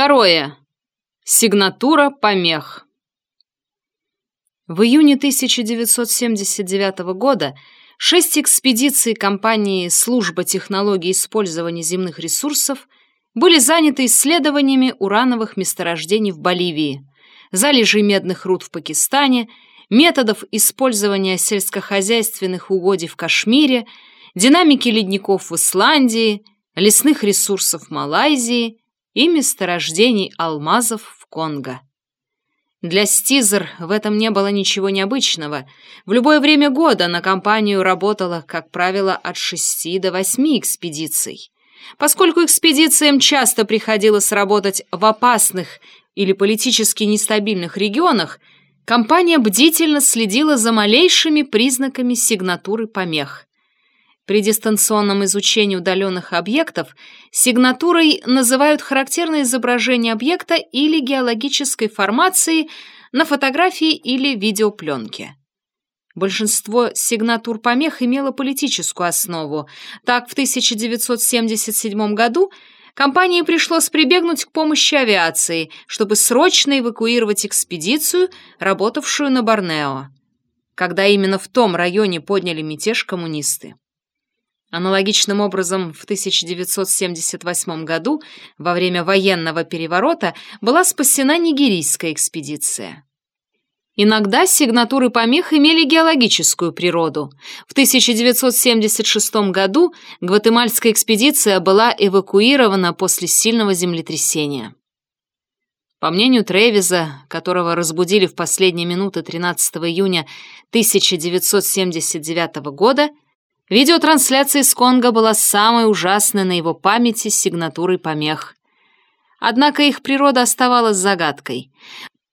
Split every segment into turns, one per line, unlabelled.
Второе. Сигнатура помех. В июне 1979 года шесть экспедиций компании «Служба технологий использования земных ресурсов» были заняты исследованиями урановых месторождений в Боливии, залежей медных руд в Пакистане, методов использования сельскохозяйственных угодий в Кашмире, динамики ледников в Исландии, лесных ресурсов Малайзии и месторождений алмазов в Конго. Для Стизер в этом не было ничего необычного. В любое время года на компанию работало, как правило, от шести до восьми экспедиций. Поскольку экспедициям часто приходилось работать в опасных или политически нестабильных регионах, компания бдительно следила за малейшими признаками сигнатуры помех. При дистанционном изучении удаленных объектов сигнатурой называют характерное изображение объекта или геологической формации на фотографии или видеопленке. Большинство сигнатур помех имело политическую основу. Так, в 1977 году компании пришлось прибегнуть к помощи авиации, чтобы срочно эвакуировать экспедицию, работавшую на Борнео, когда именно в том районе подняли мятеж коммунисты. Аналогичным образом в 1978 году во время военного переворота была спасена нигерийская экспедиция. Иногда сигнатуры помех имели геологическую природу. В 1976 году гватемальская экспедиция была эвакуирована после сильного землетрясения. По мнению Тревиза, которого разбудили в последние минуты 13 июня 1979 года, Видеотрансляция из Конго была самой ужасной на его памяти с сигнатурой помех. Однако их природа оставалась загадкой.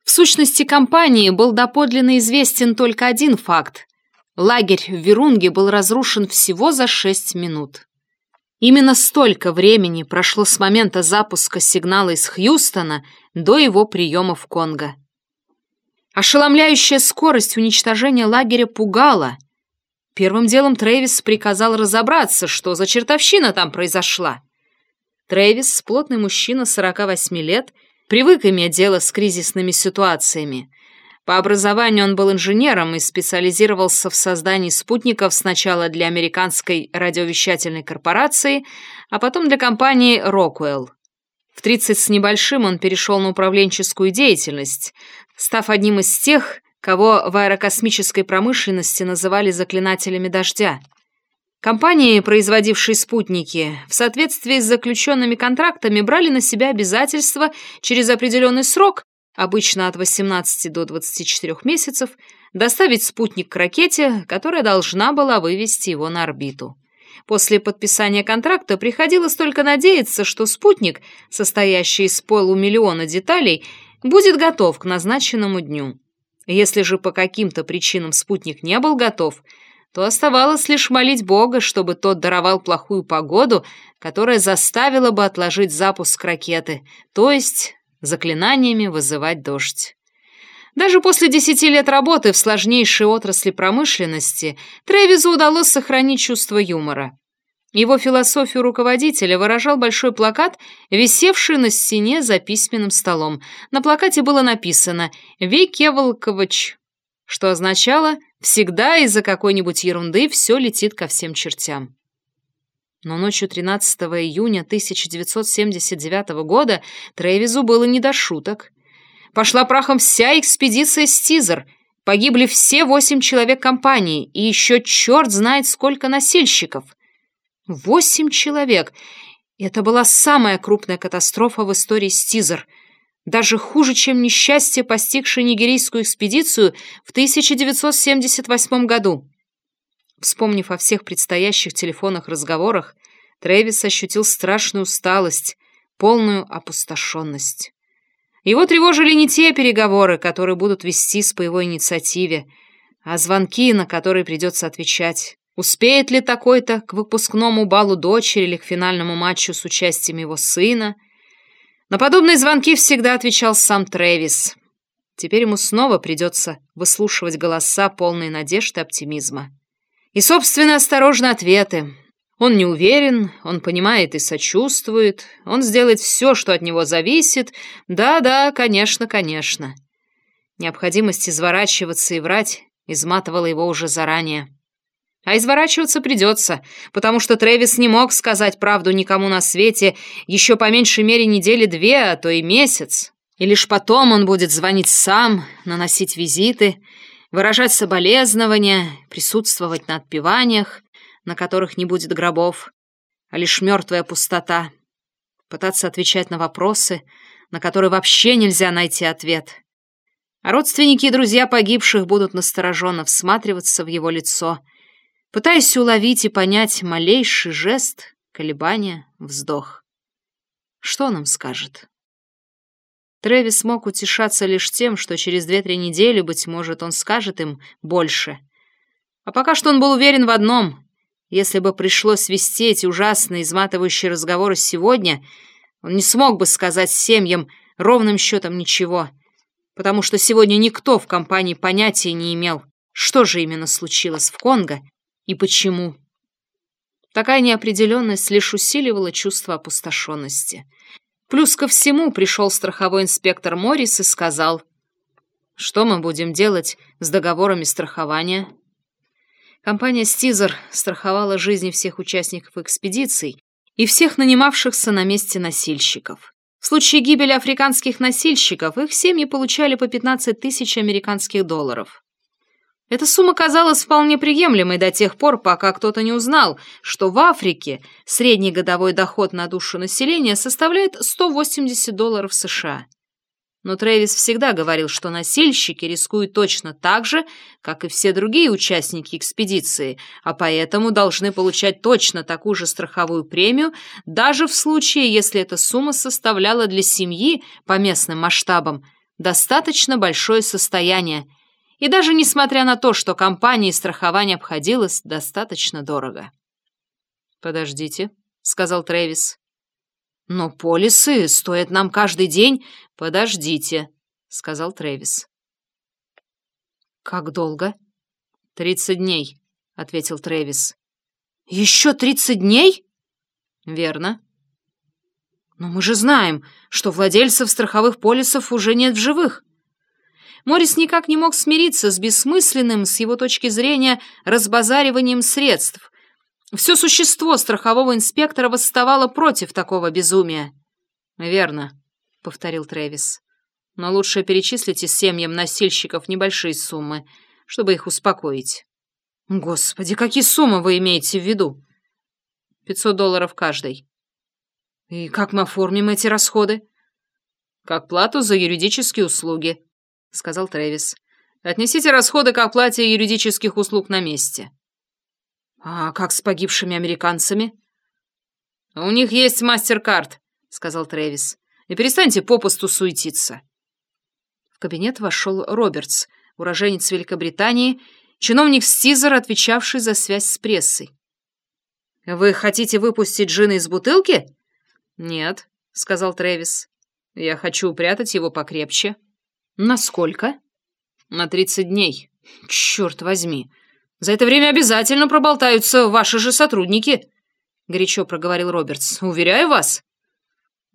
В сущности, компании был доподлинно известен только один факт. Лагерь в Верунге был разрушен всего за шесть минут. Именно столько времени прошло с момента запуска сигнала из Хьюстона до его приема в Конго. Ошеломляющая скорость уничтожения лагеря пугала – Первым делом Трэвис приказал разобраться, что за чертовщина там произошла. Трэвис, плотный мужчина 48 лет, привык иметь дело с кризисными ситуациями. По образованию он был инженером и специализировался в создании спутников сначала для американской радиовещательной корпорации, а потом для компании Rockwell. В 30 с небольшим он перешел на управленческую деятельность, став одним из тех, кого в аэрокосмической промышленности называли заклинателями дождя. Компании, производившие спутники, в соответствии с заключенными контрактами брали на себя обязательства через определенный срок, обычно от 18 до 24 месяцев, доставить спутник к ракете, которая должна была вывести его на орбиту. После подписания контракта приходилось только надеяться, что спутник, состоящий из полумиллиона деталей, будет готов к назначенному дню. Если же по каким-то причинам спутник не был готов, то оставалось лишь молить Бога, чтобы тот даровал плохую погоду, которая заставила бы отложить запуск ракеты, то есть заклинаниями вызывать дождь. Даже после десяти лет работы в сложнейшей отрасли промышленности Тревизу удалось сохранить чувство юмора. Его философию руководителя выражал большой плакат, висевший на стене за письменным столом. На плакате было написано «Викеволкович», что означало «всегда из-за какой-нибудь ерунды все летит ко всем чертям». Но ночью 13 июня 1979 года Тревизу было не до шуток. Пошла прахом вся экспедиция «Стизер», погибли все восемь человек компании и еще черт знает сколько носильщиков – Восемь человек! Это была самая крупная катастрофа в истории Стизер. Даже хуже, чем несчастье, постигшее нигерийскую экспедицию в 1978 году. Вспомнив о всех предстоящих телефонных разговорах, Трэвис ощутил страшную усталость, полную опустошенность. Его тревожили не те переговоры, которые будут вестись по его инициативе, а звонки, на которые придется отвечать. Успеет ли такой-то к выпускному балу дочери или к финальному матчу с участием его сына? На подобные звонки всегда отвечал сам Трэвис. Теперь ему снова придется выслушивать голоса, полные надежд и оптимизма. И, собственно, осторожные ответы. Он не уверен, он понимает и сочувствует, он сделает все, что от него зависит. Да-да, конечно, конечно. Необходимость изворачиваться и врать изматывала его уже заранее. А изворачиваться придется, потому что Трэвис не мог сказать правду никому на свете еще по меньшей мере недели две, а то и месяц. И лишь потом он будет звонить сам, наносить визиты, выражать соболезнования, присутствовать на отпеваниях, на которых не будет гробов, а лишь мертвая пустота, пытаться отвечать на вопросы, на которые вообще нельзя найти ответ. А родственники и друзья погибших будут настороженно всматриваться в его лицо — пытаясь уловить и понять малейший жест, колебание, вздох. Что он им скажет? Трэвис мог утешаться лишь тем, что через две-три недели, быть может, он скажет им больше. А пока что он был уверен в одном. Если бы пришлось вести эти ужасные, изматывающие разговоры сегодня, он не смог бы сказать семьям ровным счетом ничего, потому что сегодня никто в компании понятия не имел, что же именно случилось в Конго и почему. Такая неопределенность лишь усиливала чувство опустошенности. Плюс ко всему пришел страховой инспектор Моррис и сказал, что мы будем делать с договорами страхования. Компания «Стизер» страховала жизни всех участников экспедиций и всех нанимавшихся на месте носильщиков. В случае гибели африканских носильщиков их семьи получали по 15 тысяч американских долларов. Эта сумма казалась вполне приемлемой до тех пор, пока кто-то не узнал, что в Африке средний годовой доход на душу населения составляет 180 долларов США. Но Трэвис всегда говорил, что носильщики рискуют точно так же, как и все другие участники экспедиции, а поэтому должны получать точно такую же страховую премию, даже в случае, если эта сумма составляла для семьи, по местным масштабам, достаточно большое состояние – и даже несмотря на то, что компании страхования обходилось достаточно дорого. «Подождите», — сказал Трэвис. «Но полисы стоят нам каждый день...» «Подождите», — сказал Трэвис. «Как долго?» «Тридцать дней», — ответил Трэвис. «Еще тридцать дней?» «Верно». «Но мы же знаем, что владельцев страховых полисов уже нет в живых». Морис никак не мог смириться с бессмысленным, с его точки зрения, разбазариванием средств. Все существо страхового инспектора восставало против такого безумия. «Верно», — повторил Трэвис. «Но лучше перечислите семьям носильщиков небольшие суммы, чтобы их успокоить». «Господи, какие суммы вы имеете в виду?» «Пятьсот долларов каждый». «И как мы оформим эти расходы?» «Как плату за юридические услуги», — сказал Трэвис. «Отнесите расходы к оплате юридических услуг на месте». «А как с погибшими американцами?» «У них есть мастер-карт», — сказал Трэвис. «И перестаньте попусту суетиться». В кабинет вошел Робертс, уроженец Великобритании, чиновник Стизер, отвечавший за связь с прессой. «Вы хотите выпустить джина из бутылки?» «Нет», — сказал Трэвис. «Я хочу упрятать его покрепче». «Насколько?» «На тридцать дней. Черт возьми. За это время обязательно проболтаются ваши же сотрудники», — горячо проговорил Робертс. «Уверяю вас».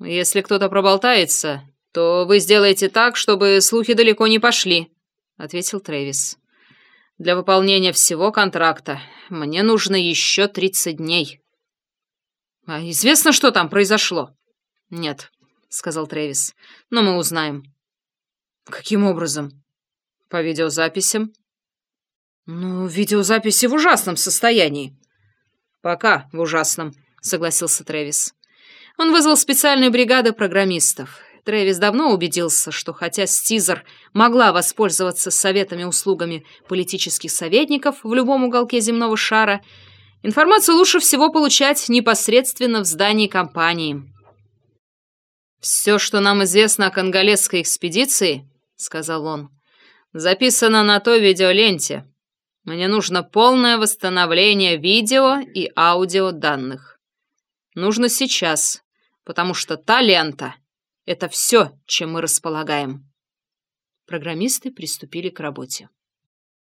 «Если кто-то проболтается, то вы сделаете так, чтобы слухи далеко не пошли», — ответил Трэвис. «Для выполнения всего контракта мне нужно еще тридцать дней». «А известно, что там произошло?» «Нет», — сказал Трэвис, — «но мы узнаем». «Каким образом?» «По видеозаписям». «Ну, видеозаписи в ужасном состоянии». «Пока в ужасном», — согласился Трэвис. Он вызвал специальную бригаду программистов. Трэвис давно убедился, что хотя Стизер могла воспользоваться советами услугами политических советников в любом уголке земного шара, информацию лучше всего получать непосредственно в здании компании. Все, что нам известно о конголезской экспедиции, сказал он. «Записано на той видеоленте. Мне нужно полное восстановление видео и аудио данных. Нужно сейчас, потому что та лента — это все, чем мы располагаем». Программисты приступили к работе.